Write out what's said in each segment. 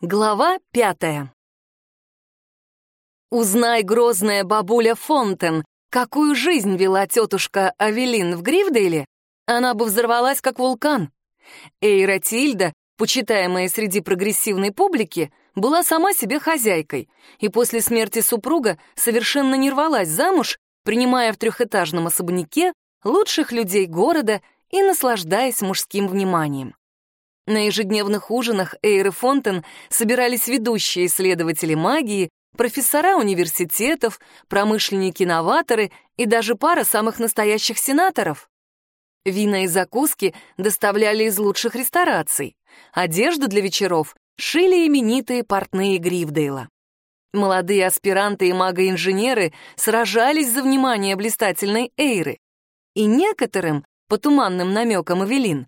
Глава пятая. Узнай, грозная бабуля Фонтен, какую жизнь вела тетушка Авелин в Грифдейле, она бы взорвалась, как вулкан. Эйра Тильда, почитаемая среди прогрессивной публики, была сама себе хозяйкой, и после смерти супруга совершенно не рвалась замуж, принимая в трехэтажном особняке лучших людей города и наслаждаясь мужским вниманием. На ежедневных ужинах Эйры Фонтен собирались ведущие исследователи магии, профессора университетов, промышленники-новаторы и даже пара самых настоящих сенаторов. Вина и закуски доставляли из лучших рестораций. Одежду для вечеров шили именитые портные Грифдейла. Молодые аспиранты и магоинженеры сражались за внимание блистательной Эйры. И некоторым, по туманным намекам Эвелин,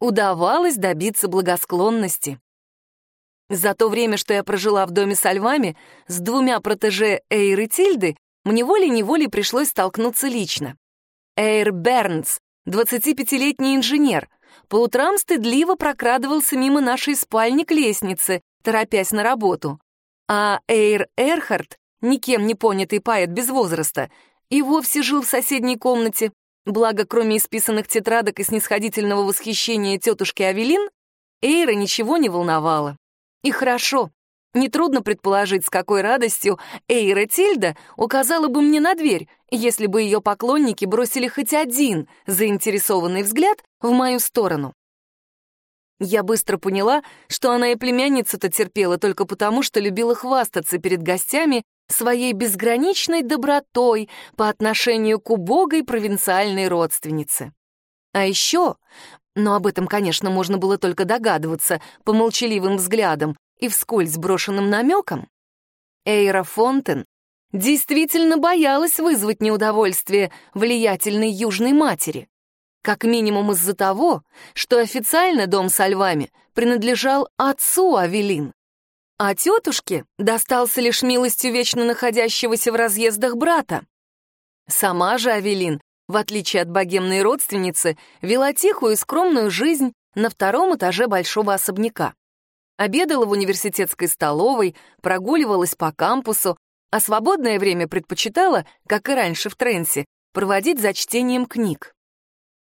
удавалось добиться благосклонности. За то время, что я прожила в доме со львами, с двумя протеже Эйр и Тильды, мне волей-неволей пришлось столкнуться лично. Эйр Бернс, 25-летний инженер, по утрам стыдливо прокрадывался мимо нашей спальни к лестнице, торопясь на работу. А Эйр Эрхард, никем не понятый поэт без возраста, и вовсе жил в соседней комнате, Благо, кроме исписанных тетрадок и снисходительного восхищения тетушки Авелин, Эйра ничего не волновало. И хорошо. Нетрудно предположить, с какой радостью Эйра Тильда указала бы мне на дверь, если бы ее поклонники бросили хоть один заинтересованный взгляд в мою сторону. Я быстро поняла, что она и племянница-то терпела только потому, что любила хвастаться перед гостями своей безграничной добротой по отношению к убогой провинциальной родственнице. А еще, но об этом, конечно, можно было только догадываться по молчаливым взглядам и вскользь брошенным намекам, Эйра Фонтен действительно боялась вызвать неудовольствие влиятельной южной матери. Как минимум из-за того, что официально дом со львами принадлежал отцу Авелин. А тетушке достался лишь милостью вечно находящегося в разъездах брата. Сама же Авелин, в отличие от богемной родственницы, вела тихую и скромную жизнь на втором этаже большого особняка. Обедала в университетской столовой, прогуливалась по кампусу, а свободное время предпочитала, как и раньше в Тренсе, проводить за чтением книг.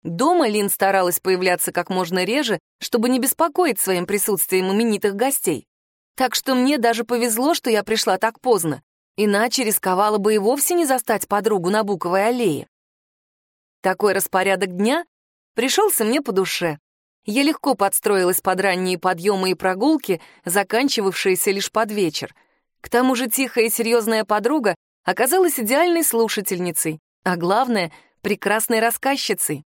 Дома Лин старалась появляться как можно реже, чтобы не беспокоить своим присутствием именитых гостей. Так что мне даже повезло, что я пришла так поздно, иначе рисковала бы и вовсе не застать подругу на Буковой аллее. Такой распорядок дня пришелся мне по душе. Я легко подстроилась под ранние подъемы и прогулки, заканчивавшиеся лишь под вечер. К тому же тихая и серьезная подруга оказалась идеальной слушательницей, а главное — прекрасной рассказчицей.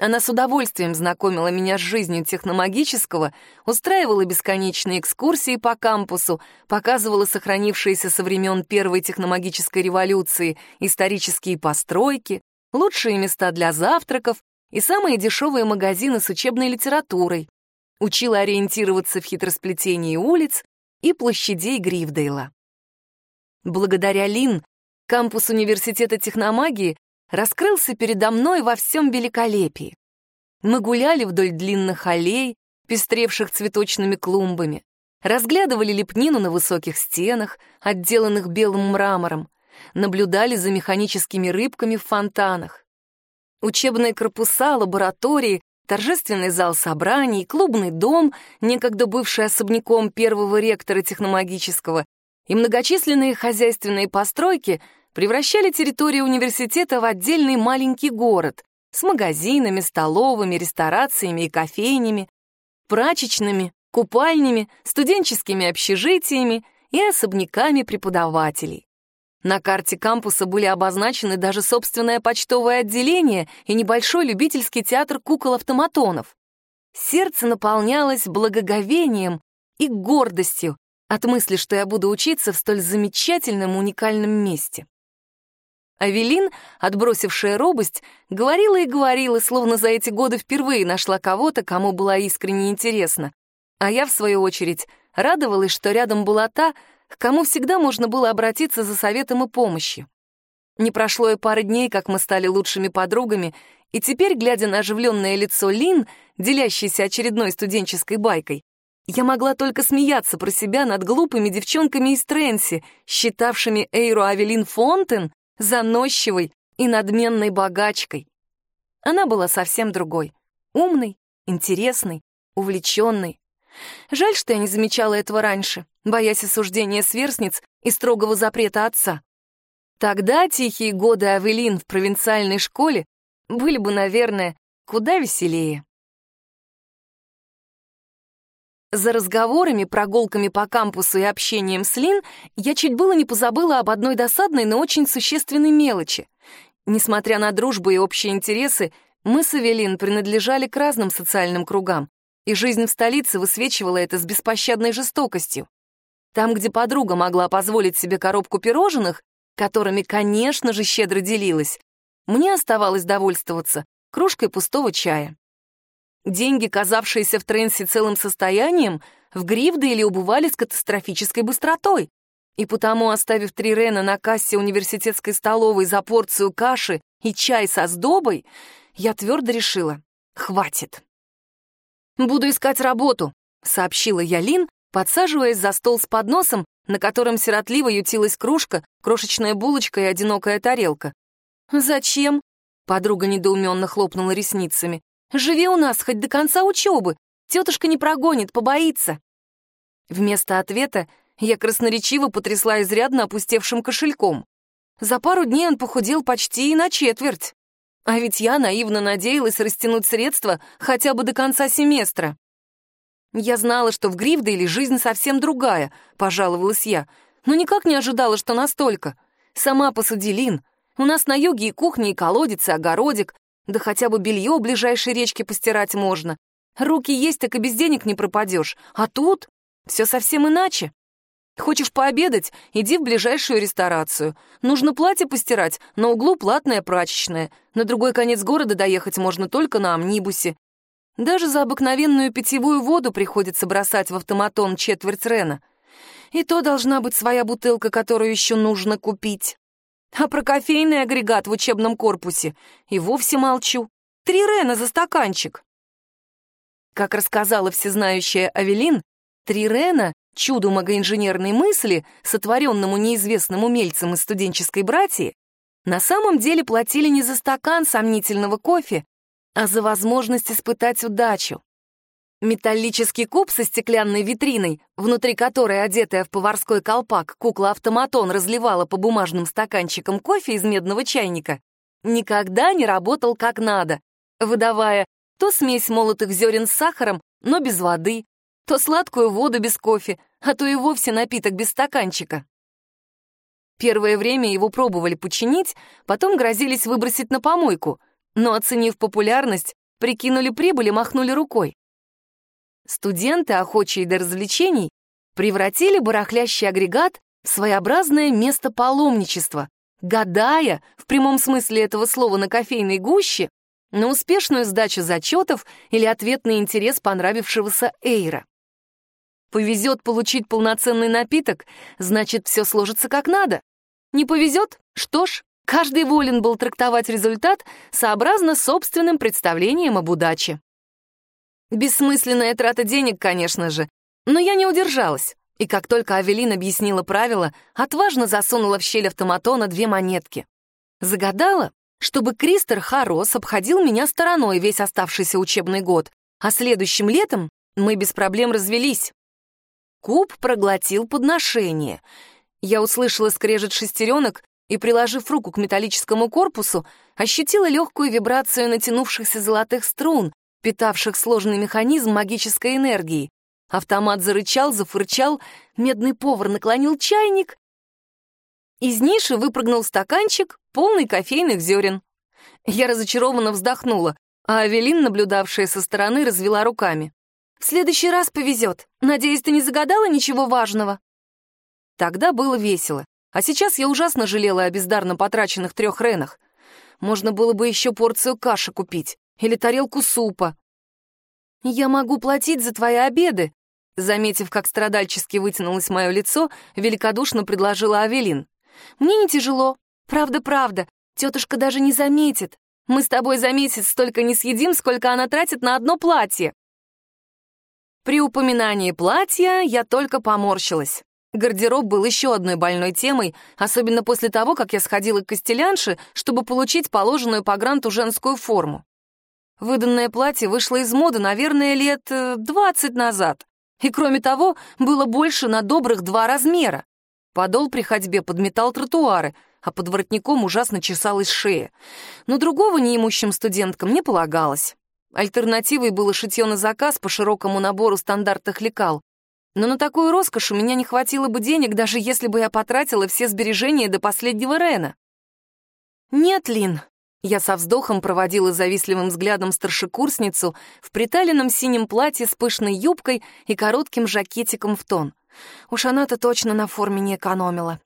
Она с удовольствием знакомила меня с жизнью техномагического, устраивала бесконечные экскурсии по кампусу, показывала сохранившиеся со времен Первой техномагической революции исторические постройки, лучшие места для завтраков и самые дешевые магазины с учебной литературой, учила ориентироваться в хитросплетении улиц и площадей Грифдейла. Благодаря Лин кампус Университета техномагии раскрылся передо мной во всем великолепии. Мы гуляли вдоль длинных аллей, пестревших цветочными клумбами, разглядывали лепнину на высоких стенах, отделанных белым мрамором, наблюдали за механическими рыбками в фонтанах. Учебные корпуса, лаборатории, торжественный зал собраний, клубный дом, некогда бывший особняком первого ректора техномагического, и многочисленные хозяйственные постройки — превращали территорию университета в отдельный маленький город с магазинами, столовыми, ресторациями и кофейнями, прачечными, купальнями, студенческими общежитиями и особняками преподавателей. На карте кампуса были обозначены даже собственное почтовое отделение и небольшой любительский театр кукол-автоматонов. Сердце наполнялось благоговением и гордостью от мысли, что я буду учиться в столь замечательном уникальном месте. Авелин, отбросившая робость, говорила и говорила, словно за эти годы впервые нашла кого-то, кому была искренне интересна. А я, в свою очередь, радовалась, что рядом была та, к кому всегда можно было обратиться за советом и помощью. Не прошло и пары дней, как мы стали лучшими подругами, и теперь, глядя на оживленное лицо Лин, делящейся очередной студенческой байкой, Я могла только смеяться про себя над глупыми девчонками из Тренси, считавшими Эйру Авелин Фонтен заносчивой и надменной богачкой. Она была совсем другой. Умной, интересной, увлеченной. Жаль, что я не замечала этого раньше, боясь осуждения сверстниц и строгого запрета отца. Тогда тихие годы Авелин в провинциальной школе были бы, наверное, куда веселее. За разговорами, прогулками по кампусу и общением с Лин я чуть было не позабыла об одной досадной, но очень существенной мелочи. Несмотря на дружбу и общие интересы, мы с Эвелин принадлежали к разным социальным кругам, и жизнь в столице высвечивала это с беспощадной жестокостью. Там, где подруга могла позволить себе коробку пирожных, которыми, конечно же, щедро делилась, мне оставалось довольствоваться кружкой пустого чая. Деньги, казавшиеся в Тренсе целым состоянием, в Грифдейле убывали с катастрофической быстротой. И потому, оставив три Рена на кассе университетской столовой за порцию каши и чай со сдобой, я твердо решила — хватит. «Буду искать работу», — сообщила я Лин, подсаживаясь за стол с подносом, на котором сиротливо ютилась кружка, крошечная булочка и одинокая тарелка. «Зачем?» — подруга недоуменно хлопнула ресницами. Живи у нас хоть до конца учебы. Тетушка не прогонит, побоится». Вместо ответа я красноречиво потрясла изрядно опустевшим кошельком. За пару дней он похудел почти и на четверть. А ведь я наивно надеялась растянуть средства хотя бы до конца семестра. Я знала, что в Грифдейле жизнь совсем другая, пожаловалась я, но никак не ожидала, что настолько. Сама посуди, Лин. У нас на юге и кухня, и колодец, и огородик, да хотя бы белье у ближайшей речки постирать можно. Руки есть, так и без денег не пропадешь. А тут все совсем иначе. Хочешь пообедать? Иди в ближайшую ресторацию. Нужно платье постирать, на углу платная прачечная. На другой конец города доехать можно только на амнибусе. Даже за обыкновенную питьевую воду приходится бросать в автоматон четверть рена. И то должна быть своя бутылка, которую еще нужно купить. А про кофейный агрегат в учебном корпусе и вовсе молчу. Три рена за стаканчик. Как рассказала всезнающая Авелин, три рена — чуду магоинженерной мысли, сотворенному неизвестным умельцем из студенческой братьи, на самом деле платили не за стакан сомнительного кофе, а за возможность испытать удачу. Металлический куб со стеклянной витриной, внутри которой, одетая в поварской колпак, кукла-автоматон разливала по бумажным стаканчикам кофе из медного чайника, никогда не работал как надо, выдавая то смесь молотых зерен с сахаром, но без воды, то сладкую воду без кофе, а то и вовсе напиток без стаканчика. Первое время его пробовали починить, потом грозились выбросить на помойку, но, оценив популярность, прикинули прибыль и махнули рукой. Студенты, охочие до развлечений, превратили барахлящий агрегат в своеобразное место паломничества, гадая, в прямом смысле этого слова, на кофейной гуще, на успешную сдачу зачетов или ответный интерес понравившегося Эйра. Повезет получить полноценный напиток, значит, все сложится как надо. Не повезет? Что ж, каждый волен был трактовать результат сообразно собственным представлением об удаче. Бессмысленная трата денег, конечно же, но я не удержалась. И как только Авелин объяснила правила, отважно засунула в щель автоматона две монетки. Загадала, чтобы Кристер Харос обходил меня стороной весь оставшийся учебный год, а следующим летом мы без проблем развелись. Куб проглотил подношение. Я услышала скрежет шестеренок и, приложив руку к металлическому корпусу, ощутила легкую вибрацию натянувшихся золотых струн, питавших сложный механизм магической энергии. Автомат зарычал, зафырчал, медный повар наклонил чайник. Из ниши выпрыгнул стаканчик, полный кофейных зерен. Я разочарованно вздохнула, а Авелин, наблюдавшая со стороны, развела руками. «В следующий раз повезет. Надеюсь, ты не загадала ничего важного?» Тогда было весело, а сейчас я ужасно жалела о бездарно потраченных трех ренах. Можно было бы еще порцию каши купить или тарелку супа. «Я могу платить за твои обеды», заметив, как страдальчески вытянулось мое лицо, великодушно предложила Авелин. «Мне не тяжело. Правда-правда. Тетушка даже не заметит. Мы с тобой за месяц столько не съедим, сколько она тратит на одно платье». При упоминании платья я только поморщилась. Гардероб был еще одной больной темой, особенно после того, как я сходила к костелянше, чтобы получить положенную по гранту женскую форму. Выданное платье вышло из моды, наверное, лет э, двадцать назад. И, кроме того, было больше на добрых два размера. Подол при ходьбе подметал тротуары, а под воротником ужасно чесалась шея. Но другого неимущим студенткам не полагалось. Альтернативой было шитье на заказ по широкому набору стандартных лекал. Но на такую роскошь у меня не хватило бы денег, даже если бы я потратила все сбережения до последнего Рена. «Нет, Лин», — я со вздохом проводила завистливым взглядом старшекурсницу в приталенном синем платье с пышной юбкой и коротким жакетиком в тон. Уж она-то точно на форме не экономила.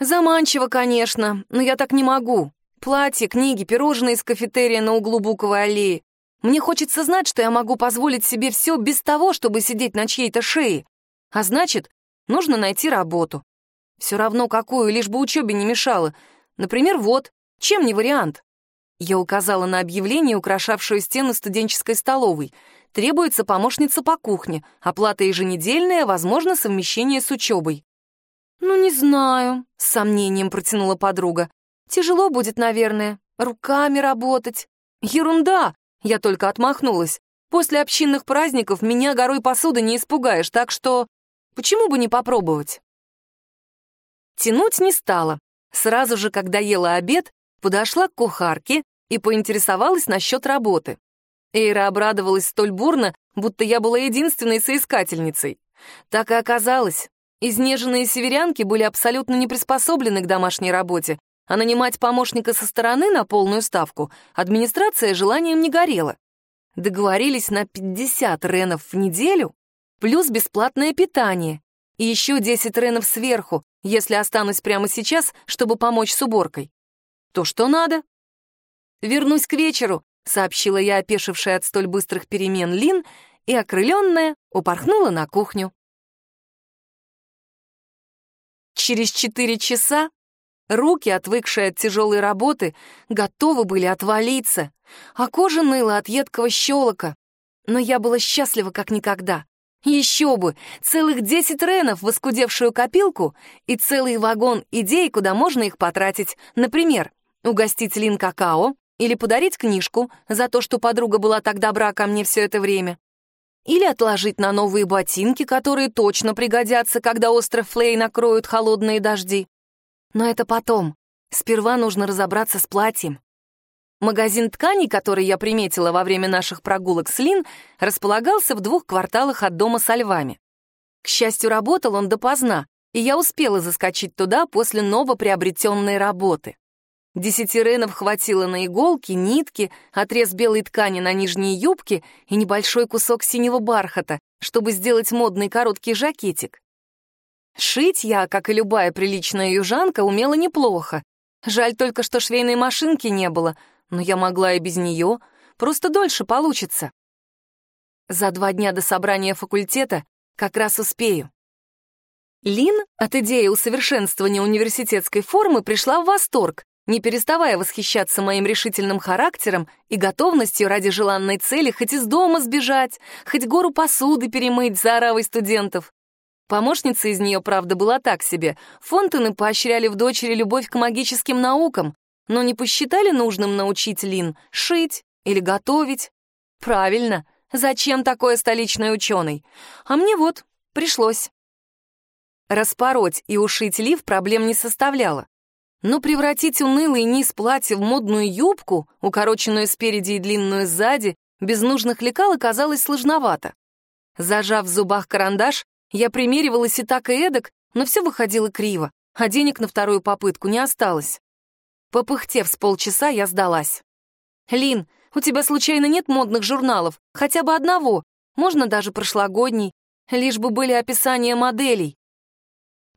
Заманчиво, конечно, но я так не могу. Платье, книги, пирожные из кафетерия на углу Буковой аллеи. Мне хочется знать, что я могу позволить себе все без того, чтобы сидеть на чьей-то шее. А значит, нужно найти работу. Все равно какую, лишь бы учебе не мешало. Например, вот, чем не вариант? Я указала на объявление, украшавшее стену студенческой столовой. Требуется помощница по кухне, оплата еженедельная, возможно, совмещение с учебой. «Ну, не знаю», — с сомнением протянула подруга. «Тяжело будет, наверное, руками работать». «Ерунда!» — я только отмахнулась. «После общинных праздников меня горой посуды не испугаешь, так что почему бы не попробовать?» Тянуть не стала. Сразу же, когда ела обед, подошла к кухарке и поинтересовалась насчет работы. Эйра обрадовалась столь бурно, будто я была единственной соискательницей. Так и оказалось. Изнеженные северянки были абсолютно не приспособлены к домашней работе, а нанимать помощника со стороны на полную ставку администрация желанием не горела. Договорились на 50 ренов в неделю, плюс бесплатное питание, и еще 10 ренов сверху, если останусь прямо сейчас, чтобы помочь с уборкой. То что надо? «Вернусь к вечеру», — сообщила я, опешившая от столь быстрых перемен Лин, и, окрыленная, упорхнула на кухню. Через четыре часа руки, отвыкшие от тяжелой работы, готовы были отвалиться, а кожа ныла от едкого щелока. Но я была счастлива как никогда. Еще бы! Целых десять ренов в оскудевшую копилку и целый вагон идей, куда можно их потратить. Например, угостить Лин какао или подарить книжку за то, что подруга была так добра ко мне все это время. Или отложить на новые ботинки, которые точно пригодятся, когда остров Флей накроют холодные дожди. Но это потом. Сперва нужно разобраться с платьем. Магазин тканей, который я приметила во время наших прогулок с Лин, располагался в двух кварталах от дома со львами. К счастью, работал он допоздна, и я успела заскочить туда после новоприобретенной работы. Десяти ренов хватило на иголки, нитки, отрез белой ткани на нижней юбке и небольшой кусок синего бархата, чтобы сделать модный короткий жакетик. Шить я, как и любая приличная южанка, умела неплохо. Жаль только, что швейной машинки не было, но я могла и без нее, просто дольше получится. За два дня до собрания факультета как раз успею. Лин от идеи усовершенствования университетской формы пришла в восторг не переставая восхищаться моим решительным характером и готовностью ради желанной цели хоть из дома сбежать, хоть гору посуды перемыть за оравой студентов. Помощница из нее, правда, была так себе. Фонтены поощряли в дочери любовь к магическим наукам, но не посчитали нужным научить Лин шить или готовить. Правильно, зачем такое столичный ученый? А мне вот, пришлось. Распороть и ушить лиф проблем не составляло. Но превратить унылый низ платья в модную юбку, укороченную спереди и длинную сзади, без нужных лекал оказалось сложновато. Зажав в зубах карандаш, я примеривалась и так и эдак, но все выходило криво, а денег на вторую попытку не осталось. Попыхтев с полчаса, я сдалась. «Лин, у тебя случайно нет модных журналов? Хотя бы одного, можно даже прошлогодний, лишь бы были описания моделей».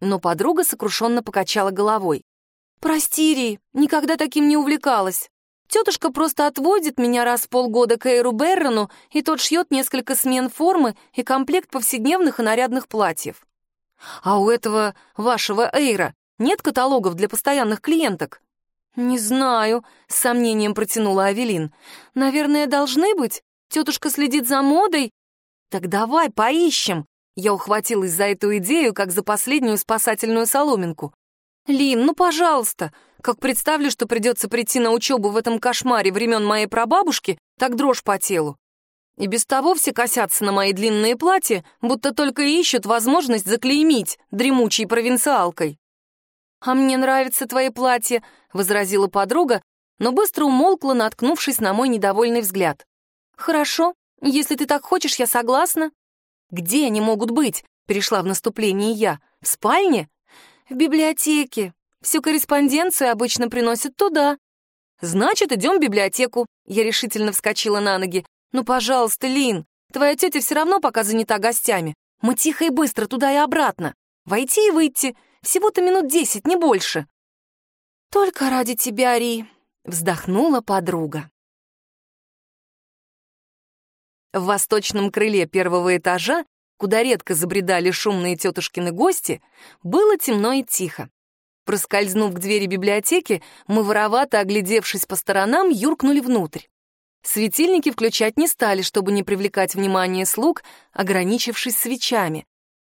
Но подруга сокрушенно покачала головой. «Прости, Ри, никогда таким не увлекалась. Тетушка просто отводит меня раз в полгода к Эйру Беррону, и тот шьет несколько смен формы и комплект повседневных и нарядных платьев. А у этого вашего Эйра нет каталогов для постоянных клиенток?» «Не знаю», — с сомнением протянула Авелин. «Наверное, должны быть. Тетушка следит за модой. Так давай поищем. Я ухватилась за эту идею, как за последнюю спасательную соломинку. Лин, ну пожалуйста. Как представлю, что придется прийти на учебу в этом кошмаре времен моей прабабушки, так дрожь по телу. И без того все косятся на мои длинные платья, будто только ищут возможность заклеймить дремучей провинциалкой. «А мне нравится твои платья», — возразила подруга, но быстро умолкла, наткнувшись на мой недовольный взгляд. «Хорошо, если ты так хочешь, я согласна». «Где они могут быть?» — перешла в наступление я. «В спальне?» «В библиотеке. Всю корреспонденцию обычно приносят туда». «Значит, идем в библиотеку», — я решительно вскочила на ноги. «Ну, пожалуйста, Лин, твоя тетя все равно пока занята гостями. Мы тихо и быстро туда и обратно. Войти и выйти. Всего-то минут десять, не больше». «Только ради тебя, Ри», — вздохнула подруга. В восточном крыле первого этажа, куда редко забредали шумные тетушкины гости, было темно и тихо. Проскользнув к двери библиотеки, мы, воровато оглядевшись по сторонам, юркнули внутрь. Светильники включать не стали, чтобы не привлекать внимание слуг, ограничившись свечами.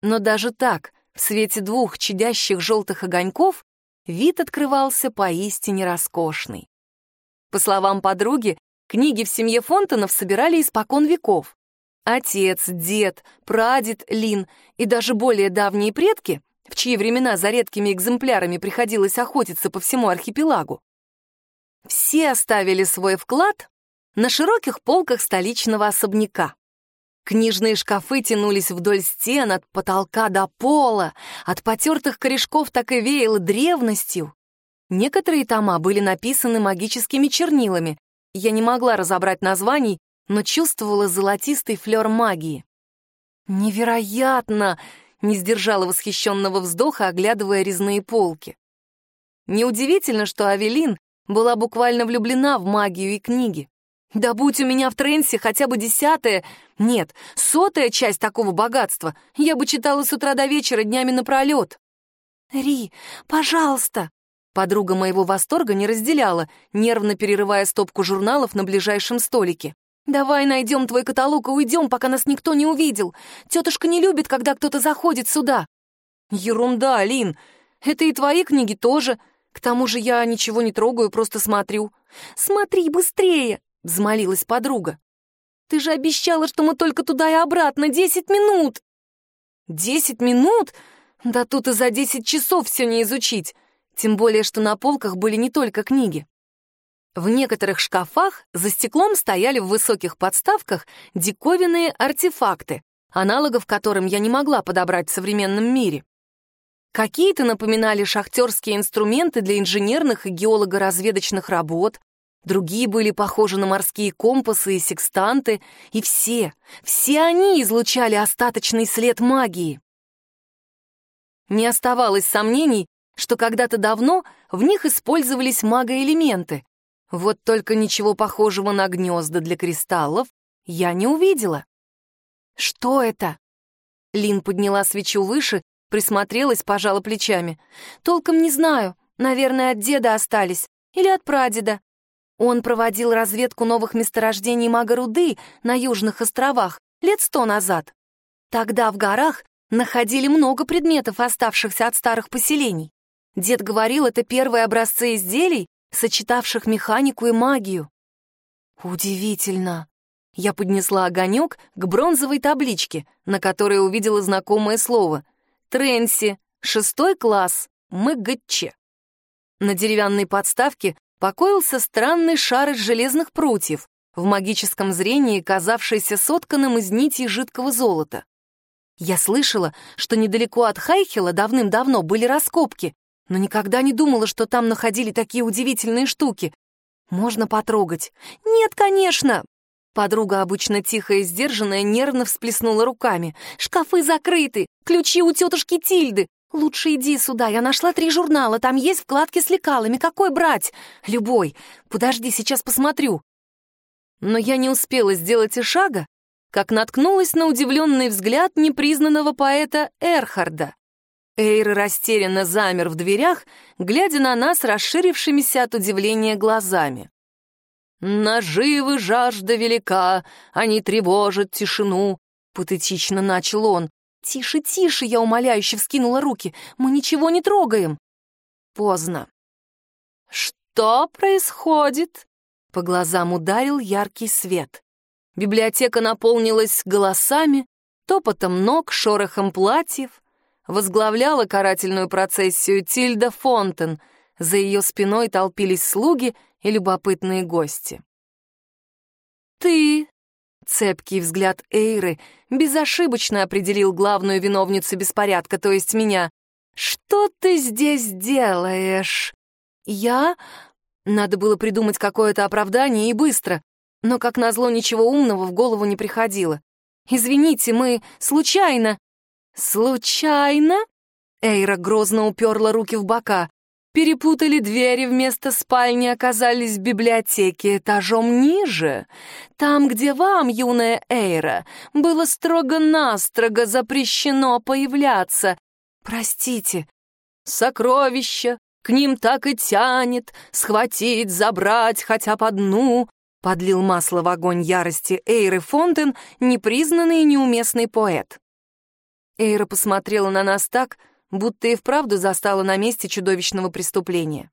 Но даже так в свете двух чадящих желтых огоньков вид открывался поистине роскошный. По словам подруги, книги в семье Фонтонов собирали испокон веков. Отец, дед, прадед Лин и даже более давние предки, в чьи времена за редкими экземплярами приходилось охотиться по всему архипелагу, все оставили свой вклад на широких полках столичного особняка. Книжные шкафы тянулись вдоль стен от потолка до пола, от потертых корешков так и веяло древностью. Некоторые тома были написаны магическими чернилами. Я не могла разобрать названий, но чувствовала золотистый флер магии. «Невероятно!» — не сдержала восхищенного вздоха, оглядывая резные полки. Неудивительно, что Авелин была буквально влюблена в магию и книги. Да будь у меня в Тренсе хотя бы десятая, нет, сотая часть такого богатства, я бы читала с утра до вечера днями напролет. Ри, пожалуйста. Подруга моего восторга не разделяла, нервно перерывая стопку журналов на ближайшем столике. «Давай найдем твой каталог и уйдем, пока нас никто не увидел. Тетушка не любит, когда кто-то заходит сюда». «Ерунда, Алин. Это и твои книги тоже. К тому же я ничего не трогаю, просто смотрю». «Смотри быстрее!» — взмолилась подруга. «Ты же обещала, что мы только туда и обратно, десять минут!» «Десять минут? Да тут и за десять часов все не изучить, тем более, что на полках были не только книги. В некоторых шкафах за стеклом стояли в высоких подставках диковинные артефакты, аналогов которым я не могла подобрать в современном мире. Какие-то напоминали шахтерские инструменты для инженерных и геолого-разведочных работ, Другие были похожи на морские компасы и секстанты, и все, все они излучали остаточный след магии. Не оставалось сомнений, что когда-то давно в них использовались магоэлементы. Вот только ничего похожего на гнезда для кристаллов я не увидела. «Что это?» Лин подняла свечу выше, присмотрелась, пожала плечами. «Толком не знаю. Наверное, от деда остались. Или от прадеда. Он проводил разведку новых месторождений Магаруды на Южных островах лет сто назад. Тогда в горах находили много предметов, оставшихся от старых поселений. Дед говорил, это первые образцы изделий, сочетавших механику и магию. Удивительно. Я поднесла огонек к бронзовой табличке, на которой увидела знакомое слово. Тренси, шестой класс, МГЧ. На деревянной подставке покоился странный шар из железных прутьев, в магическом зрении казавшийся сотканным из нитей жидкого золота. Я слышала, что недалеко от Хайхела давным-давно были раскопки, но никогда не думала, что там находили такие удивительные штуки. Можно потрогать. Нет, конечно. Подруга, обычно тихая и сдержанная, нервно всплеснула руками. Шкафы закрыты, ключи у тетушки Тильды. «Лучше иди сюда, я нашла три журнала, там есть вкладки с лекалами, какой брать?» «Любой. Подожди, сейчас посмотрю». Но я не успела сделать и шага, как наткнулась на удивленный взгляд непризнанного поэта Эрхарда. Эйр растерянно замер в дверях, глядя на нас расширившимися от удивления глазами. «Наживы жажда велика, они тревожат тишину, патетично начал он. «Тише, тише!» — я умоляюще вскинула руки. «Мы ничего не трогаем!» Поздно. «Что происходит?» По глазам ударил яркий свет. Библиотека наполнилась голосами, топотом ног, шорохом платьев. Возглавляла карательную процессию Тильда Фонтен. За ее спиной толпились слуги и любопытные гости. «Ты...» — цепкий взгляд Эйры безошибочно определил главную виновницу беспорядка, то есть меня. «Что ты здесь делаешь?» «Я...» Надо было придумать какое-то оправдание и быстро, но, как назло, ничего умного в голову не приходило. «Извините, мы случайно...» «Случайно?» Эйра грозно уперла руки в бока. Перепутали двери, вместо спальни оказались в библиотеке этажом ниже. Там, где вам, юная Эйра, было строго-настрого запрещено появляться. Простите. Сокровища, к ним так и тянет, схватить, забрать хотя бы одну. Подлил масло в огонь ярости Эйры Фонтен, непризнанный и неуместный поэт. Эйра посмотрела на нас так, будто и вправду застала на месте чудовищного преступления.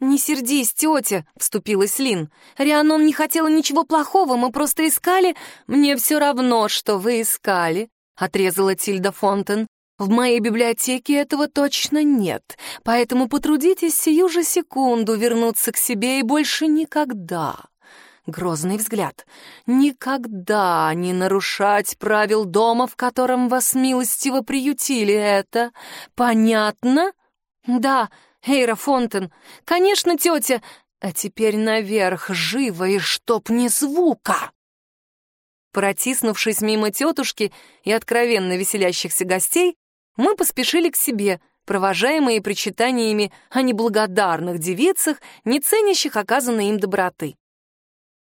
«Не сердись, тетя», — вступилась Лин. «Рианон не хотела ничего плохого, мы просто искали...» «Мне все равно, что вы искали», — отрезала Тильда Фонтен. «В моей библиотеке этого точно нет, поэтому потрудитесь сию же секунду вернуться к себе и больше никогда грозный взгляд. «Никогда не нарушать правил дома, в котором вас милостиво приютили. Это понятно?» «Да, Эйра Фонтен. Конечно, тетя. А теперь наверх, живо и чтоб ни звука!» Протиснувшись мимо тетушки и откровенно веселящихся гостей, мы поспешили к себе, провожаемые причитаниями о неблагодарных девицах, не ценящих оказанной им доброты.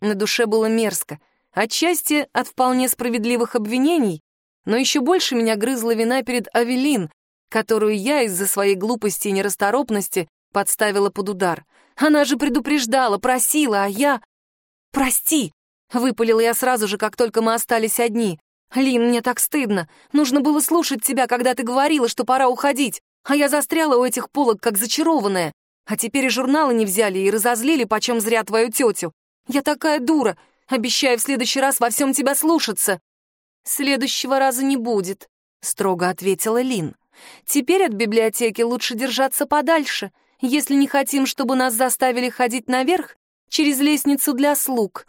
На душе было мерзко, отчасти от вполне справедливых обвинений, но еще больше меня грызла вина перед Авелин, которую я из-за своей глупости и нерасторопности подставила под удар. Она же предупреждала, просила, а я... «Прости!» — выпалила я сразу же, как только мы остались одни. «Лин, мне так стыдно. Нужно было слушать тебя, когда ты говорила, что пора уходить, а я застряла у этих полок, как зачарованная. А теперь и журналы не взяли и разозлили почем зря твою тетю. Я такая дура. Обещаю в следующий раз во всем тебя слушаться. Следующего раза не будет, строго ответила Лин. Теперь от библиотеки лучше держаться подальше, если не хотим, чтобы нас заставили ходить наверх через лестницу для слуг.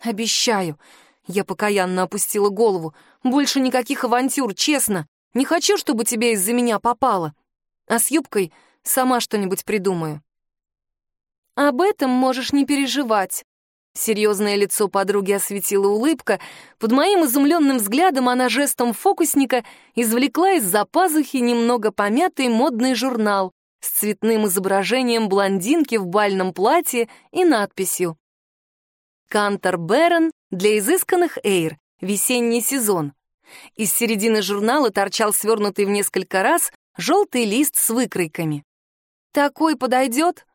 Обещаю. Я покаянно опустила голову. Больше никаких авантюр, честно. Не хочу, чтобы тебе из-за меня попало. А с юбкой сама что-нибудь придумаю. Об этом можешь не переживать. Серьезное лицо подруги осветила улыбка. Под моим изумленным взглядом она жестом фокусника извлекла из-за пазухи немного помятый модный журнал с цветным изображением блондинки в бальном платье и надписью «Кантор Берон для изысканных эйр. Весенний сезон». Из середины журнала торчал свернутый в несколько раз желтый лист с выкройками. «Такой подойдет?»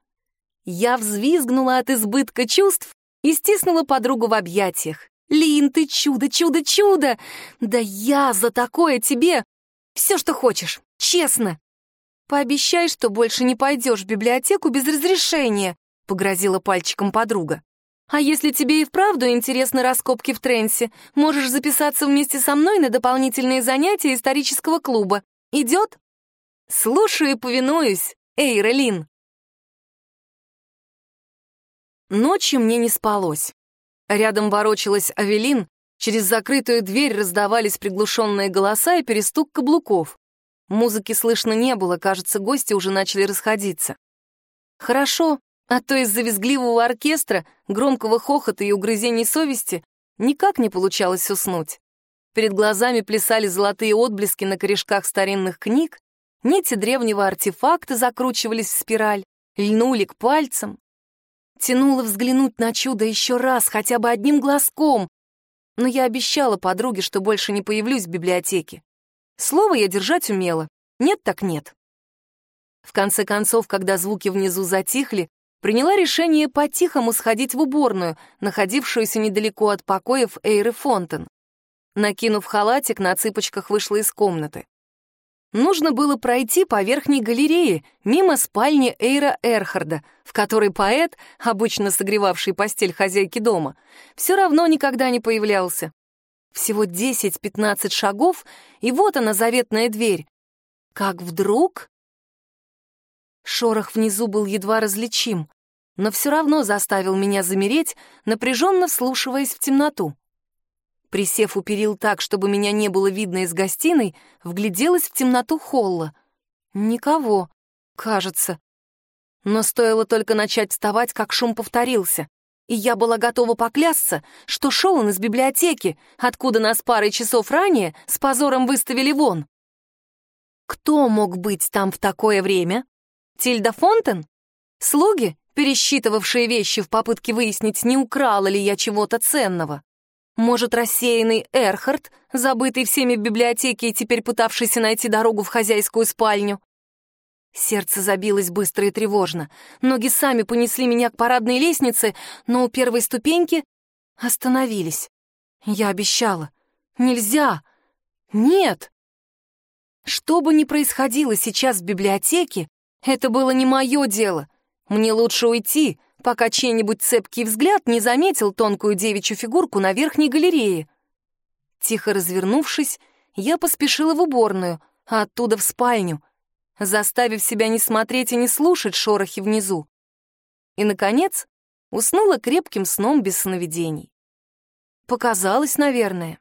Я взвизгнула от избытка чувств и стиснула подругу в объятиях. «Лин, ты чудо, чудо, чудо! Да я за такое тебе! Все, что хочешь, честно!» «Пообещай, что больше не пойдешь в библиотеку без разрешения», — погрозила пальчиком подруга. «А если тебе и вправду интересны раскопки в Тренсе, можешь записаться вместе со мной на дополнительные занятия исторического клуба. Идет?» «Слушаю и повинуюсь, Эйра Лин». Ночью мне не спалось. Рядом ворочалась Авелин, через закрытую дверь раздавались приглушенные голоса и перестук каблуков. Музыки слышно не было, кажется, гости уже начали расходиться. Хорошо, а то из-за визгливого оркестра, громкого хохота и угрызений совести никак не получалось уснуть. Перед глазами плясали золотые отблески на корешках старинных книг, нити древнего артефакта закручивались в спираль, льнули к пальцам. Тянула взглянуть на чудо еще раз, хотя бы одним глазком. Но я обещала подруге, что больше не появлюсь в библиотеке. Слово я держать умела. Нет так нет. В конце концов, когда звуки внизу затихли, приняла решение по-тихому сходить в уборную, находившуюся недалеко от покоев Эйры Фонтен. Накинув халатик, на цыпочках вышла из комнаты. Нужно было пройти по верхней галерее, мимо спальни Эйра Эрхарда, в которой поэт, обычно согревавший постель хозяйки дома, все равно никогда не появлялся. Всего 10-15 шагов, и вот она, заветная дверь. Как вдруг... Шорох внизу был едва различим, но все равно заставил меня замереть, напряженно вслушиваясь в темноту. Присев у перил так, чтобы меня не было видно из гостиной, вгляделась в темноту холла. Никого, кажется. Но стоило только начать вставать, как шум повторился. И я была готова поклясться, что шел он из библиотеки, откуда нас парой часов ранее с позором выставили вон. Кто мог быть там в такое время? Тильда Фонтен? Слуги, пересчитывавшие вещи в попытке выяснить, не украла ли я чего-то ценного? Может, рассеянный Эрхард, забытый всеми в библиотеке и теперь пытавшийся найти дорогу в хозяйскую спальню? Сердце забилось быстро и тревожно. Ноги сами понесли меня к парадной лестнице, но у первой ступеньки остановились. Я обещала. Нельзя. Нет. Что бы ни происходило сейчас в библиотеке, это было не мое дело. Мне лучше уйти, пока чей-нибудь цепкий взгляд не заметил тонкую девичью фигурку на верхней галерее. Тихо развернувшись, я поспешила в уборную, а оттуда в спальню, заставив себя не смотреть и не слушать шорохи внизу. И, наконец, уснула крепким сном без сновидений. Показалось, наверное.